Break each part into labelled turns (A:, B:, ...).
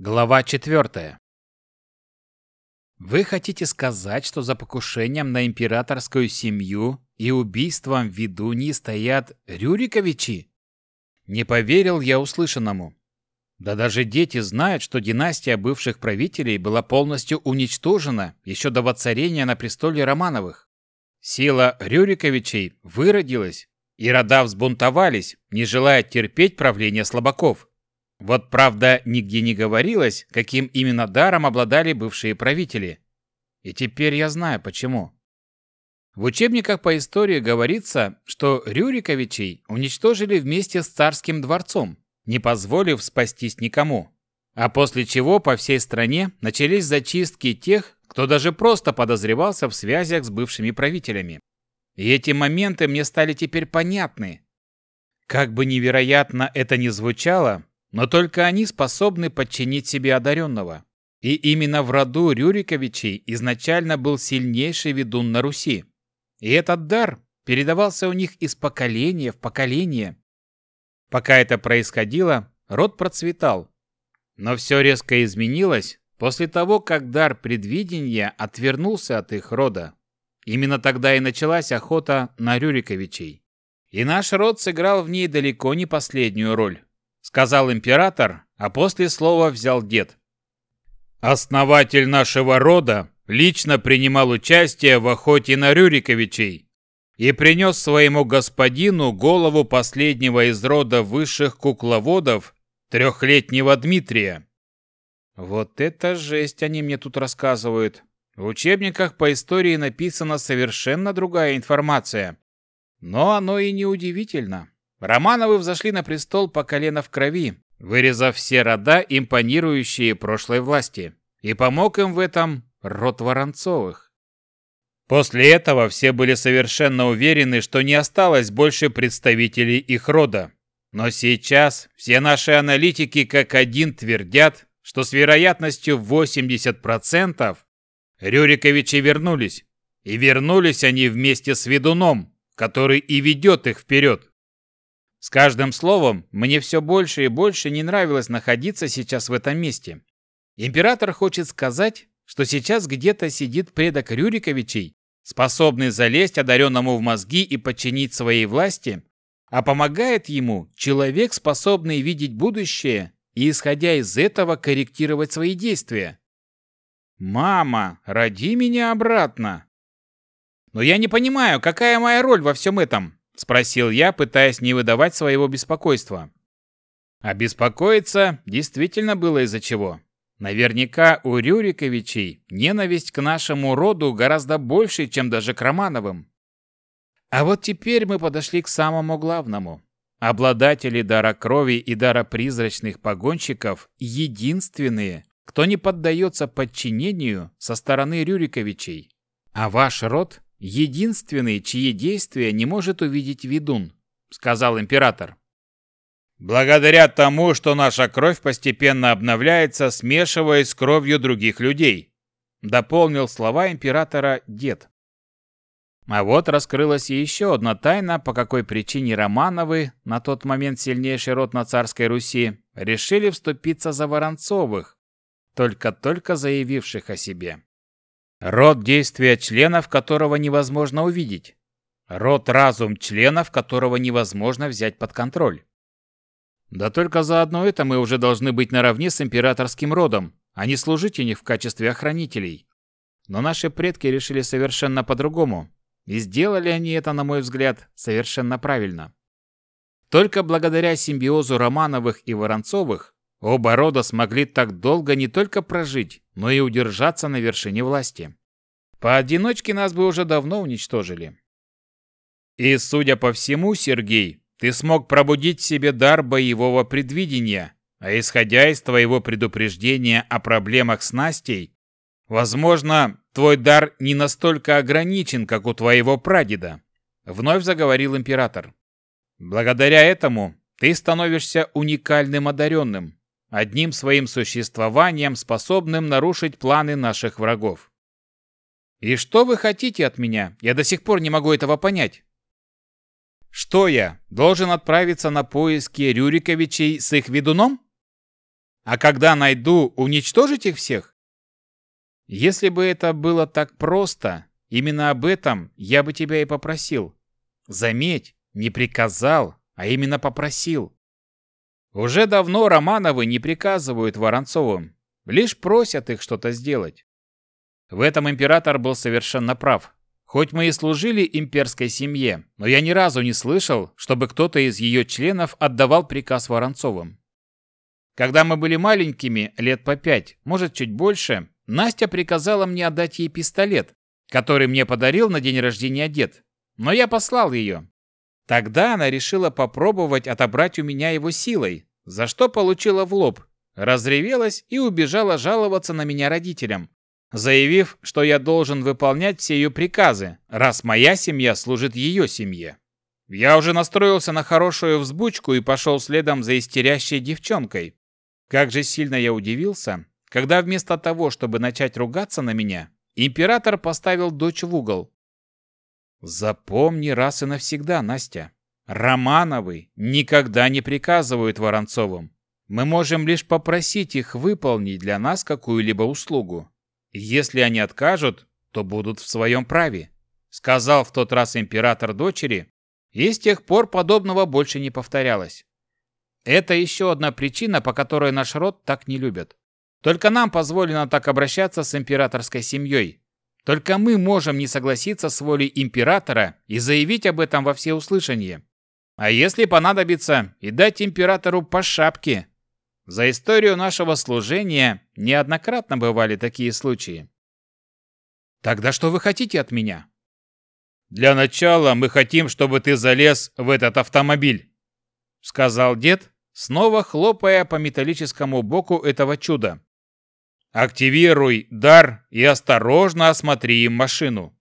A: Глава 4. Вы хотите сказать, что за покушением на императорскую семью и убийством ведуньи стоят Рюриковичи? Не поверил я услышанному. Да даже дети знают, что династия бывших правителей была полностью уничтожена еще до воцарения на престоле Романовых. Сила Рюриковичей выродилась, и рода взбунтовались, не желая терпеть правление слабаков. Вот правда, нигде не говорилось, каким именно даром обладали бывшие правители. И теперь я знаю почему. В учебниках по истории говорится, что Рюриковичей уничтожили вместе с царским дворцом, не позволив спастись никому. А после чего по всей стране начались зачистки тех, кто даже просто подозревался в связях с бывшими правителями. И эти моменты мне стали теперь понятны. Как бы невероятно это ни звучало, но только они способны подчинить себе одаренного. И именно в роду Рюриковичей изначально был сильнейший ведун на Руси. И этот дар передавался у них из поколения в поколение. Пока это происходило, род процветал. Но все резко изменилось после того, как дар предвидения отвернулся от их рода. Именно тогда и началась охота на Рюриковичей. И наш род сыграл в ней далеко не последнюю роль сказал император, а после слова взял дед. Основатель нашего рода лично принимал участие в охоте на Рюриковичей и принес своему господину голову последнего из рода высших кукловодов, трехлетнего Дмитрия. Вот это жесть они мне тут рассказывают. В учебниках по истории написана совершенно другая информация. Но оно и не удивительно. Романовы взошли на престол по колено в крови, вырезав все рода, импонирующие прошлой власти, и помог им в этом род Воронцовых. После этого все были совершенно уверены, что не осталось больше представителей их рода. Но сейчас все наши аналитики как один твердят, что с вероятностью 80% Рюриковичи вернулись. И вернулись они вместе с ведуном, который и ведет их вперед. С каждым словом мне все больше и больше не нравилось находиться сейчас в этом месте. Император хочет сказать, что сейчас где-то сидит предок Рюриковичей, способный залезть одаренному в мозги и подчинить своей власти, а помогает ему человек, способный видеть будущее и, исходя из этого, корректировать свои действия. «Мама, роди меня обратно!» «Но я не понимаю, какая моя роль во всем этом?» Спросил я, пытаясь не выдавать своего беспокойства. А беспокоиться действительно было из-за чего. Наверняка у Рюриковичей ненависть к нашему роду гораздо больше, чем даже к Романовым. А вот теперь мы подошли к самому главному. Обладатели дара крови и дара призрачных погонщиков единственные, кто не поддается подчинению со стороны Рюриковичей. А ваш род единственный, чьи действия не может увидеть ведун», — сказал император. «Благодаря тому, что наша кровь постепенно обновляется, смешиваясь с кровью других людей», — дополнил слова императора дед. А вот раскрылась еще одна тайна, по какой причине Романовы, на тот момент сильнейший род на царской Руси, решили вступиться за Воронцовых, только-только заявивших о себе. Род действия членов которого невозможно увидеть. Род разум членов которого невозможно взять под контроль. Да только за одно это мы уже должны быть наравне с императорским родом, а не служить у них в качестве охранителей. Но наши предки решили совершенно по-другому, и сделали они это, на мой взгляд, совершенно правильно. Только благодаря симбиозу Романовых и Воронцовых Оба рода смогли так долго не только прожить, но и удержаться на вершине власти. Поодиночке нас бы уже давно уничтожили. И, судя по всему, Сергей, ты смог пробудить в себе дар боевого предвидения, а исходя из твоего предупреждения о проблемах с Настей, возможно, твой дар не настолько ограничен, как у твоего прадеда, вновь заговорил император. Благодаря этому ты становишься уникальным одаренным, одним своим существованием способным нарушить планы наших врагов. И что вы хотите от меня? Я до сих пор не могу этого понять. Что я, должен отправиться на поиски Рюриковичей с их ведуном? А когда найду, уничтожить их всех? Если бы это было так просто, именно об этом я бы тебя и попросил. Заметь, не приказал, а именно попросил. Уже давно Романовы не приказывают Воронцовым, лишь просят их что-то сделать. В этом император был совершенно прав. Хоть мы и служили имперской семье, но я ни разу не слышал, чтобы кто-то из ее членов отдавал приказ Воронцовым. Когда мы были маленькими, лет по пять, может чуть больше, Настя приказала мне отдать ей пистолет, который мне подарил на день рождения дед, но я послал ее. Тогда она решила попробовать отобрать у меня его силой, за что получила в лоб, разревелась и убежала жаловаться на меня родителям, заявив, что я должен выполнять все ее приказы, раз моя семья служит ее семье. Я уже настроился на хорошую взбучку и пошел следом за истерящей девчонкой. Как же сильно я удивился, когда вместо того, чтобы начать ругаться на меня, император поставил дочь в угол. Запомни раз и навсегда, Настя. Романовы никогда не приказывают Воронцовым. Мы можем лишь попросить их выполнить для нас какую-либо услугу. Если они откажут, то будут в своем праве, сказал в тот раз император дочери, и с тех пор подобного больше не повторялось. Это еще одна причина, по которой наш род так не любят. Только нам позволено так обращаться с императорской семьей. Только мы можем не согласиться с волей императора и заявить об этом во всеуслышание. А если понадобится, и дать императору по шапке, за историю нашего служения неоднократно бывали такие случаи. Тогда что вы хотите от меня? Для начала мы хотим, чтобы ты залез в этот автомобиль, сказал дед, снова хлопая по металлическому боку этого чуда. Активируй дар и осторожно осмотри машину.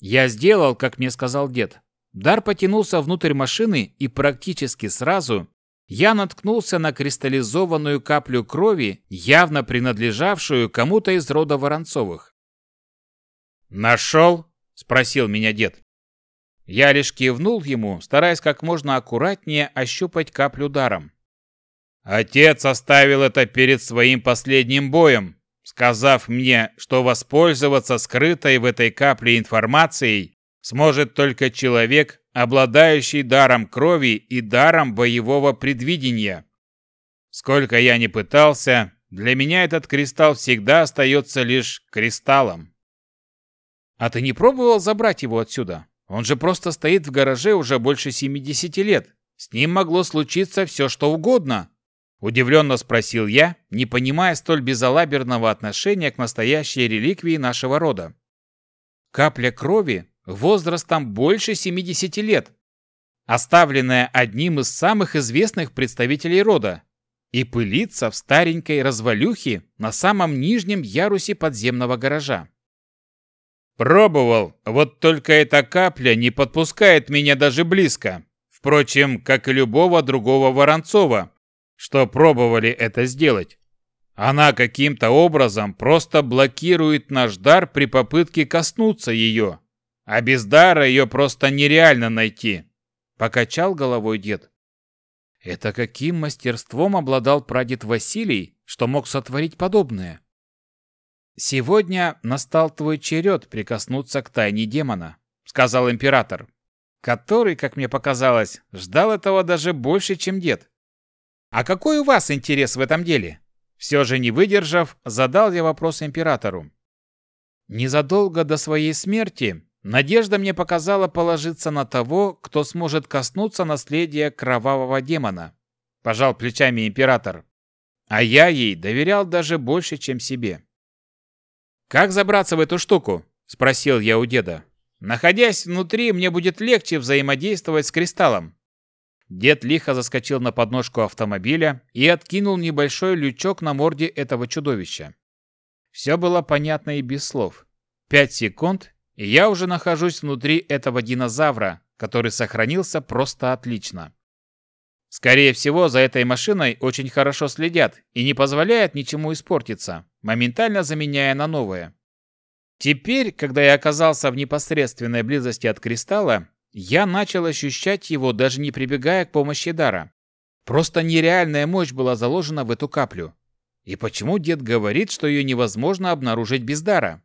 A: Я сделал, как мне сказал дед. Дар потянулся внутрь машины и практически сразу я наткнулся на кристаллизованную каплю крови, явно принадлежавшую кому-то из рода Воронцовых. «Нашел?» – спросил меня дед. Я лишь кивнул ему, стараясь как можно аккуратнее ощупать каплю даром. Отец оставил это перед своим последним боем, сказав мне, что воспользоваться скрытой в этой капле информацией сможет только человек, обладающий даром крови и даром боевого предвидения. Сколько я ни пытался, для меня этот кристалл всегда остается лишь кристаллом. А ты не пробовал забрать его отсюда? Он же просто стоит в гараже уже больше 70 лет. С ним могло случиться все, что угодно. Удивленно спросил я, не понимая столь безалаберного отношения к настоящей реликвии нашего рода. Капля крови возрастом больше 70 лет, оставленная одним из самых известных представителей рода, и пылится в старенькой развалюхе на самом нижнем ярусе подземного гаража. Пробовал, вот только эта капля не подпускает меня даже близко. Впрочем, как и любого другого Воронцова, что пробовали это сделать. Она каким-то образом просто блокирует наш дар при попытке коснуться ее. А без дара ее просто нереально найти. Покачал головой дед. Это каким мастерством обладал прадед Василий, что мог сотворить подобное? Сегодня настал твой черед прикоснуться к тайне демона, сказал император, который, как мне показалось, ждал этого даже больше, чем дед. А какой у вас интерес в этом деле? Все же не выдержав, задал я вопрос императору. Незадолго до своей смерти Надежда мне показала положиться на того, кто сможет коснуться наследия кровавого демона. Пожал плечами император. А я ей доверял даже больше, чем себе. «Как забраться в эту штуку?» – спросил я у деда. «Находясь внутри, мне будет легче взаимодействовать с кристаллом». Дед лихо заскочил на подножку автомобиля и откинул небольшой лючок на морде этого чудовища. Все было понятно и без слов. Пять секунд, и я уже нахожусь внутри этого динозавра, который сохранился просто отлично. Скорее всего, за этой машиной очень хорошо следят и не позволяют ничему испортиться, моментально заменяя на новое. Теперь, когда я оказался в непосредственной близости от кристалла, я начал ощущать его, даже не прибегая к помощи дара. Просто нереальная мощь была заложена в эту каплю. И почему дед говорит, что ее невозможно обнаружить без дара?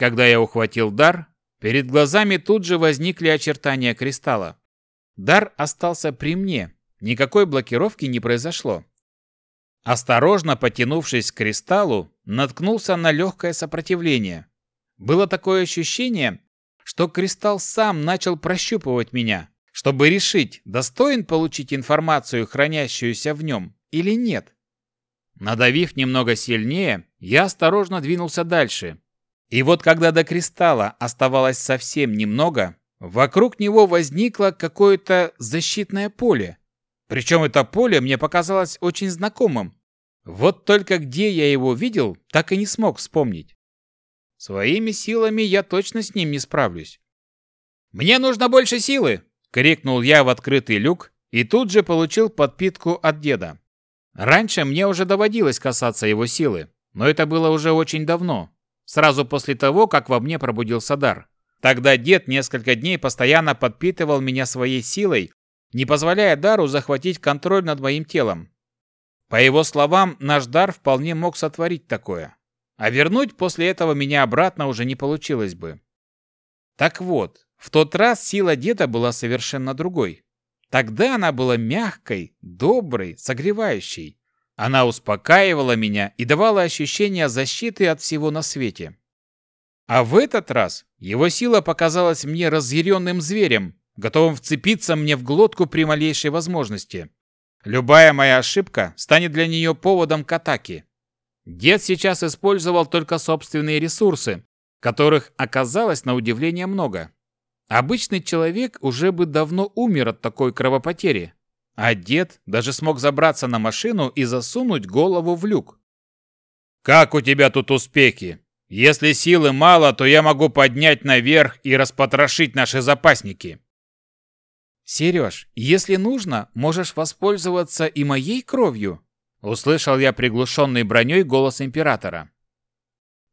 A: Когда я ухватил дар, перед глазами тут же возникли очертания кристалла. Дар остался при мне, никакой блокировки не произошло. Осторожно потянувшись к кристаллу, наткнулся на легкое сопротивление. Было такое ощущение, что кристалл сам начал прощупывать меня, чтобы решить, достоин получить информацию, хранящуюся в нем, или нет. Надавив немного сильнее, я осторожно двинулся дальше. И вот когда до кристалла оставалось совсем немного, вокруг него возникло какое-то защитное поле. Причем это поле мне показалось очень знакомым. Вот только где я его видел, так и не смог вспомнить. Своими силами я точно с ним не справлюсь. «Мне нужно больше силы!» — крикнул я в открытый люк и тут же получил подпитку от деда. Раньше мне уже доводилось касаться его силы, но это было уже очень давно, сразу после того, как во мне пробудился дар. Тогда дед несколько дней постоянно подпитывал меня своей силой, не позволяя дару захватить контроль над моим телом. По его словам, наш дар вполне мог сотворить такое. А вернуть после этого меня обратно уже не получилось бы. Так вот, в тот раз сила деда была совершенно другой. Тогда она была мягкой, доброй, согревающей. Она успокаивала меня и давала ощущение защиты от всего на свете. А в этот раз его сила показалась мне разъяренным зверем, готовым вцепиться мне в глотку при малейшей возможности. Любая моя ошибка станет для нее поводом к атаке. Дед сейчас использовал только собственные ресурсы, которых оказалось на удивление много. Обычный человек уже бы давно умер от такой кровопотери, а дед даже смог забраться на машину и засунуть голову в люк. «Как у тебя тут успехи? Если силы мало, то я могу поднять наверх и распотрошить наши запасники»,
B: «Сереж, если нужно, можешь воспользоваться и моей кровью», услышал я приглушенный броней голос императора.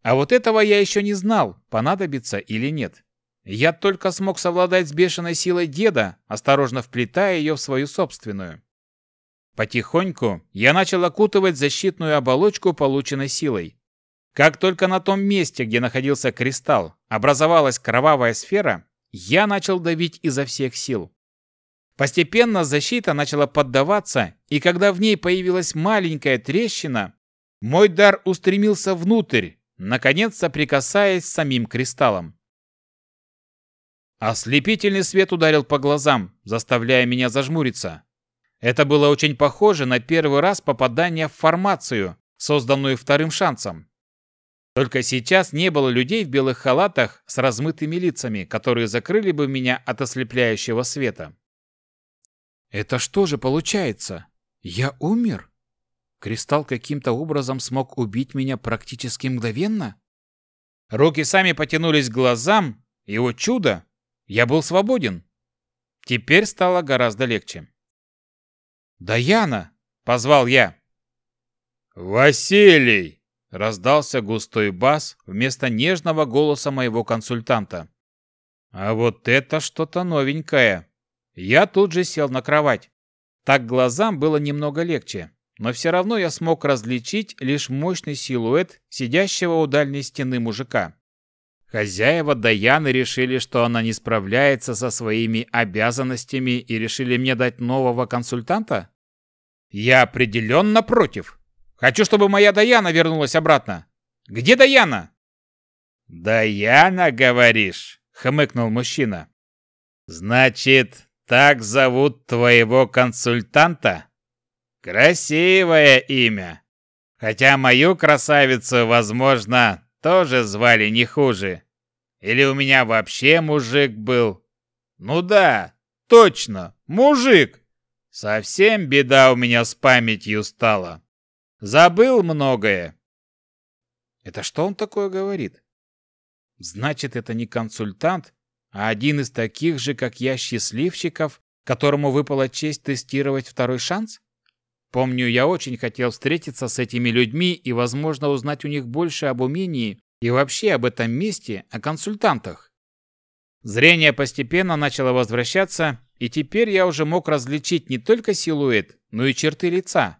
B: А вот этого я еще не знал, понадобится или нет. Я только смог совладать с бешеной силой деда, осторожно вплетая ее в свою собственную. Потихоньку я начал окутывать защитную оболочку полученной силой. Как только на том месте, где находился кристалл, образовалась кровавая сфера, я начал давить изо всех сил. Постепенно защита начала поддаваться, и когда в ней появилась маленькая трещина, мой дар устремился внутрь, наконец соприкасаясь с самим кристаллом. Ослепительный свет ударил по глазам, заставляя меня зажмуриться. Это было очень похоже на первый раз попадание в формацию, созданную вторым шансом. Только сейчас не было людей в белых халатах с размытыми лицами, которые закрыли бы меня от ослепляющего света. Это что же получается? Я умер? Кристалл каким-то образом смог убить меня практически мгновенно? Руки сами потянулись к глазам, и, о чудо, я был свободен. Теперь стало гораздо легче. «Даяна!» — позвал я.
A: «Василий!» — раздался густой бас вместо нежного голоса моего консультанта. «А вот это что-то новенькое!» Я тут же сел на кровать. Так глазам было немного легче, но все равно я смог различить лишь мощный силуэт сидящего у дальней стены мужика. Хозяева Даяны решили, что она не справляется со своими обязанностями и решили мне дать нового консультанта? Я определенно против. Хочу, чтобы моя Даяна вернулась обратно. Где Даяна? Даяна, говоришь? Хмыкнул мужчина. Значит, так зовут твоего консультанта? Красивое имя. Хотя мою красавицу, возможно, тоже звали не хуже. Или у меня вообще мужик был? Ну да, точно, мужик. Совсем беда у меня с памятью стала. Забыл многое.
B: Это что он такое говорит? Значит, это не консультант, а один из таких же, как я, счастливчиков, которому выпала честь тестировать второй шанс? Помню, я очень хотел встретиться с этими людьми и, возможно, узнать у них больше об умении и вообще об этом месте, о консультантах. Зрение постепенно начало возвращаться, и теперь я уже мог различить не только силуэт, но и черты лица.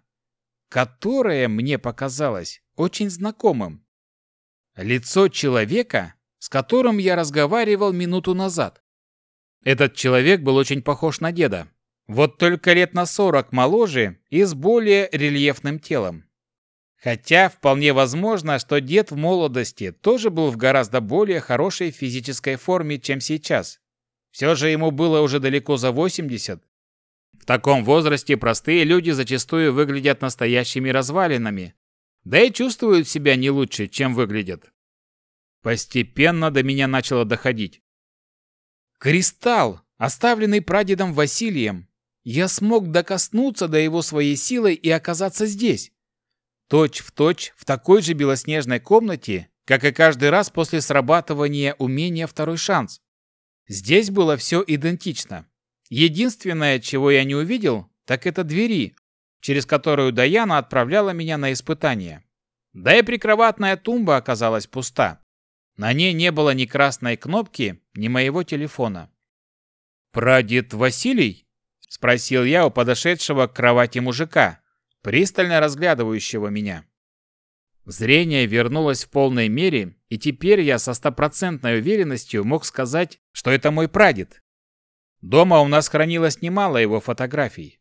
B: которое мне показалось очень знакомым. Лицо человека, с которым я разговаривал минуту назад. Этот человек был очень похож на деда. Вот только лет на сорок моложе и с более рельефным телом. Хотя вполне возможно, что дед в молодости тоже был в гораздо более хорошей физической форме, чем сейчас. Все же ему было уже далеко за 80. В таком возрасте простые люди зачастую выглядят настоящими развалинами, да и чувствуют себя не лучше, чем выглядят. Постепенно до меня начало доходить. Кристалл, оставленный прадедом Василием. Я смог докоснуться до его своей силой и оказаться здесь. Точь в точь в такой же белоснежной комнате, как и каждый раз после срабатывания умения «Второй шанс». Здесь было все идентично. Единственное, чего я не увидел, так это двери, через которую Даяна отправляла меня на испытание. Да и прикроватная тумба оказалась пуста. На ней не было ни красной кнопки, ни моего телефона. «Прадед Василий?» – спросил я у подошедшего к кровати мужика, пристально разглядывающего меня. Зрение вернулось в полной мере, и теперь я со стопроцентной уверенностью мог сказать, что это мой прадед. Дома у нас хранилось немало его фотографий.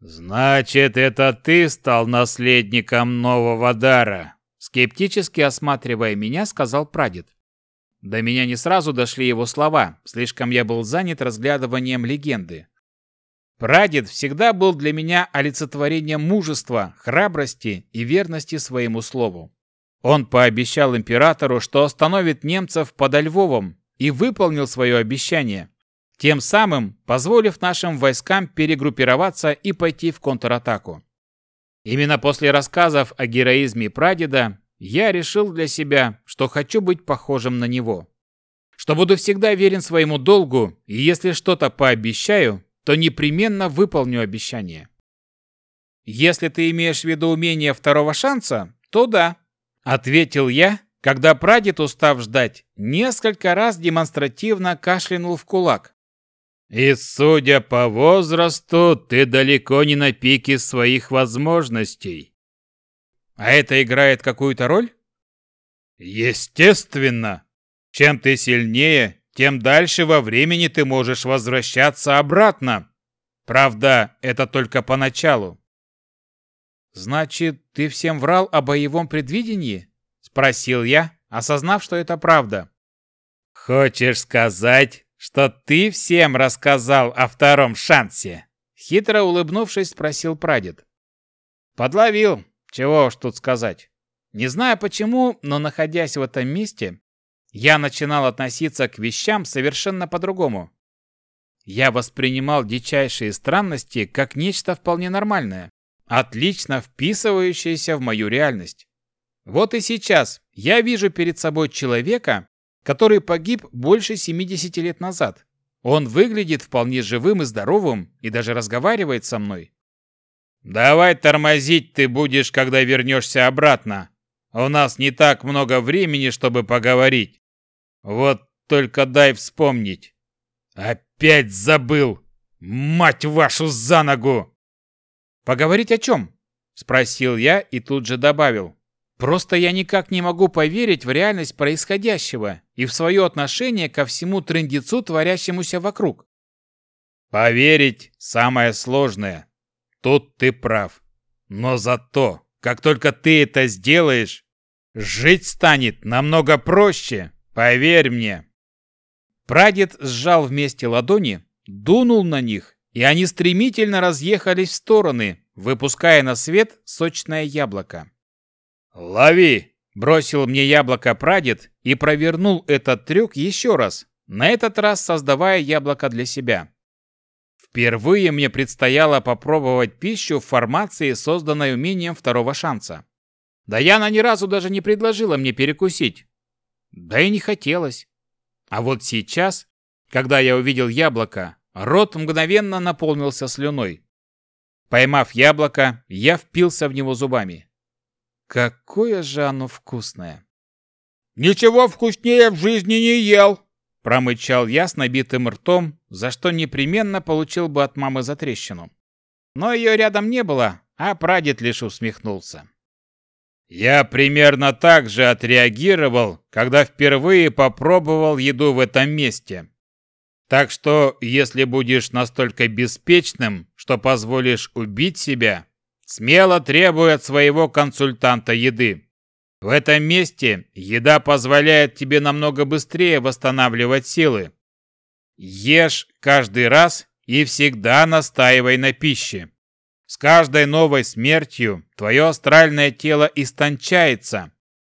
B: «Значит, это ты стал наследником нового дара?» Скептически осматривая меня, сказал прадед. До меня не сразу дошли его слова, слишком я был занят разглядыванием легенды. Прадед всегда был для меня олицетворением мужества, храбрости и верности своему слову. Он пообещал императору, что остановит немцев под Львовом, и выполнил свое обещание, тем самым позволив нашим войскам перегруппироваться и пойти в контратаку. Именно после рассказов о героизме прадеда я решил для себя, что хочу быть похожим на него. Что буду всегда верен своему долгу, и если что-то пообещаю, то непременно выполню обещание. Если ты имеешь в виду умение второго шанса, то да, ответил я, когда прадед, устав ждать, несколько раз демонстративно кашлянул в кулак. И судя по возрасту, ты далеко не на пике своих возможностей. А это играет какую-то роль? Естественно. Чем ты сильнее, тем дальше во времени ты можешь возвращаться обратно. Правда, это только поначалу. Значит, ты всем врал о боевом предвидении? Спросил я, осознав, что это правда. Хочешь сказать, что ты всем рассказал о втором шансе? Хитро улыбнувшись, спросил прадед. Подловил. Чего уж тут сказать. Не знаю почему, но находясь в этом месте, я начинал относиться к вещам совершенно по-другому. Я воспринимал дичайшие странности как нечто вполне нормальное, отлично вписывающееся в мою реальность. Вот и сейчас я вижу перед собой человека, который погиб больше 70 лет назад. Он выглядит вполне живым и здоровым и даже разговаривает со мной. «Давай тормозить ты будешь, когда вернешься обратно. У нас не так много времени, чтобы поговорить. Вот только дай вспомнить. Опять забыл! Мать вашу за ногу! Поговорить о чем? Спросил я и тут же добавил. Просто я никак не могу поверить в реальность происходящего и в свое отношение ко всему трындецу, творящемуся вокруг. Поверить самое сложное. Тут ты прав. Но зато, как только ты это сделаешь, жить станет намного проще. Поверь мне. Прадед сжал вместе ладони, дунул на них, и они стремительно разъехались в стороны, выпуская на свет сочное яблоко. «Лови!» – бросил мне яблоко прадед и провернул этот трюк еще раз, на этот раз создавая яблоко для себя. Впервые мне предстояло попробовать пищу в формации, созданной умением второго шанса. Даяна ни разу даже не предложила мне перекусить, да и не хотелось. А вот сейчас, когда я увидел яблоко, рот мгновенно наполнился слюной. Поймав яблоко, я впился в него зубами. Какое же оно вкусное! «Ничего вкуснее в жизни не ел!» Промычал я с набитым ртом, за что непременно получил бы от мамы затрещину. Но ее рядом не было, а прадед лишь усмехнулся. Я примерно так же отреагировал, когда впервые попробовал еду в этом месте. Так что, если будешь настолько беспечным, что позволишь убить себя, смело требуй от своего консультанта еды. В этом месте еда позволяет тебе намного быстрее восстанавливать силы. Ешь каждый раз и всегда настаивай на пище. С каждой новой смертью твое астральное тело истончается,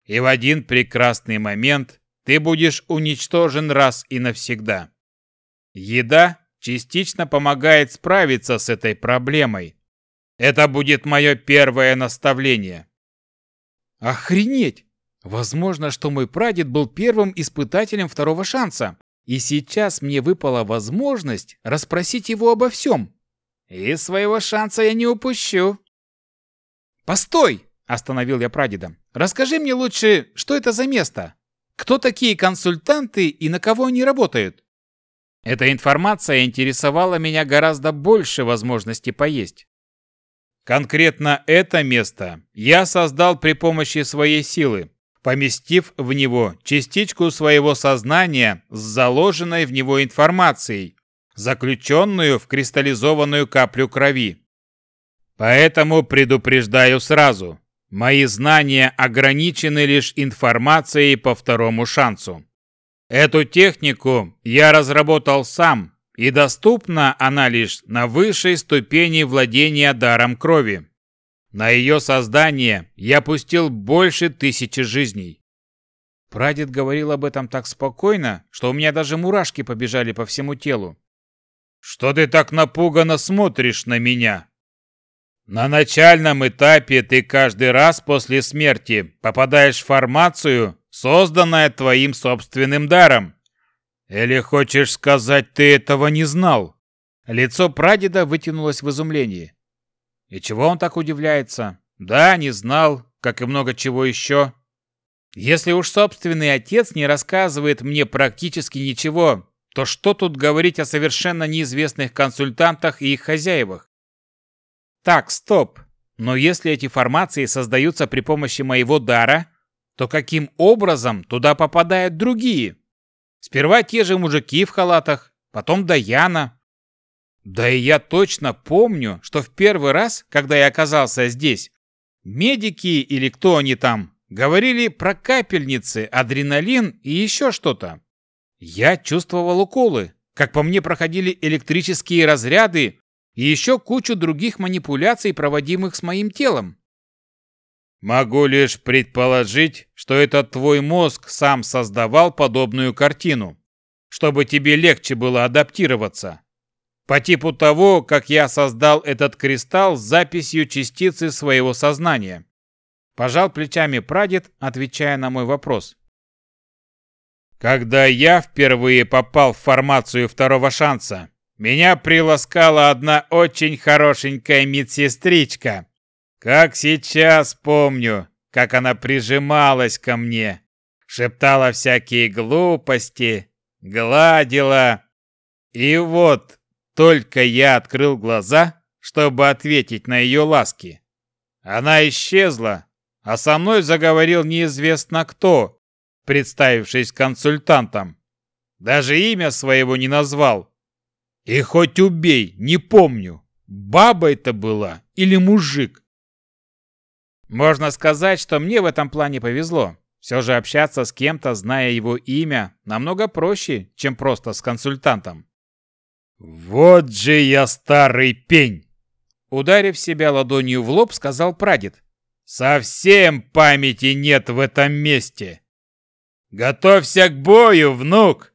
B: и в один прекрасный момент ты будешь уничтожен раз и навсегда. Еда частично помогает справиться с этой проблемой. Это будет мое первое наставление.
A: Охренеть! Возможно, что мой прадед был первым испытателем второго шанса, и сейчас мне выпала возможность расспросить его обо всем. И своего шанса я не упущу. Постой, остановил я прадеда. Расскажи мне лучше, что это за место? Кто такие консультанты и на кого они работают? Эта информация интересовала меня гораздо больше возможности поесть.
B: Конкретно это место я создал при помощи своей силы, поместив в него частичку своего сознания с заложенной в него информацией, заключенную в кристаллизованную каплю крови. Поэтому предупреждаю сразу, мои знания ограничены лишь информацией по второму шансу. Эту технику я разработал сам, и доступна она лишь на высшей ступени владения даром крови. На ее создание я пустил больше тысячи жизней.
A: Прадед говорил об этом так спокойно, что у меня даже мурашки побежали по всему телу.
B: Что ты так напуганно смотришь на меня? На начальном этапе ты каждый раз после смерти попадаешь в формацию, созданная твоим собственным даром. Или хочешь сказать, ты этого не знал?
A: Лицо прадеда вытянулось в изумлении. И чего он так удивляется? Да, не знал, как и много чего еще. Если уж собственный отец не рассказывает мне практически ничего, то что тут говорить о совершенно неизвестных консультантах и их хозяевах? Так, стоп. Но если эти формации создаются при помощи моего дара, то каким образом туда попадают другие? Сперва те же мужики в халатах, потом Даяна. Да и я точно помню, что в первый раз, когда я оказался здесь, медики или кто они там, говорили про капельницы, адреналин и еще что-то. Я чувствовал уколы, как по мне проходили электрические разряды и еще кучу других манипуляций, проводимых с моим телом.
B: Могу лишь предположить, что этот твой мозг сам создавал подобную картину, чтобы тебе легче было адаптироваться. По типу того, как я создал этот кристалл с записью частицы своего сознания.
A: Пожал плечами прадед, отвечая на мой вопрос.
B: Когда я впервые попал в формацию второго шанса, меня приласкала одна очень хорошенькая медсестричка. Как сейчас помню, как она прижималась ко мне, шептала всякие глупости, гладила. И вот только я открыл глаза, чтобы ответить на ее ласки. Она исчезла, а со мной заговорил неизвестно кто, представившись консультантом. Даже имя своего не назвал. И хоть убей, не помню, баба это была или мужик.
A: Можно сказать, что мне в этом плане повезло. Все же общаться с кем-то, зная его имя, намного проще, чем просто с консультантом.
B: «Вот же я старый пень!»
A: Ударив себя ладонью в лоб, сказал прадед.
B: «Совсем памяти нет в этом месте. Готовься к бою, внук!»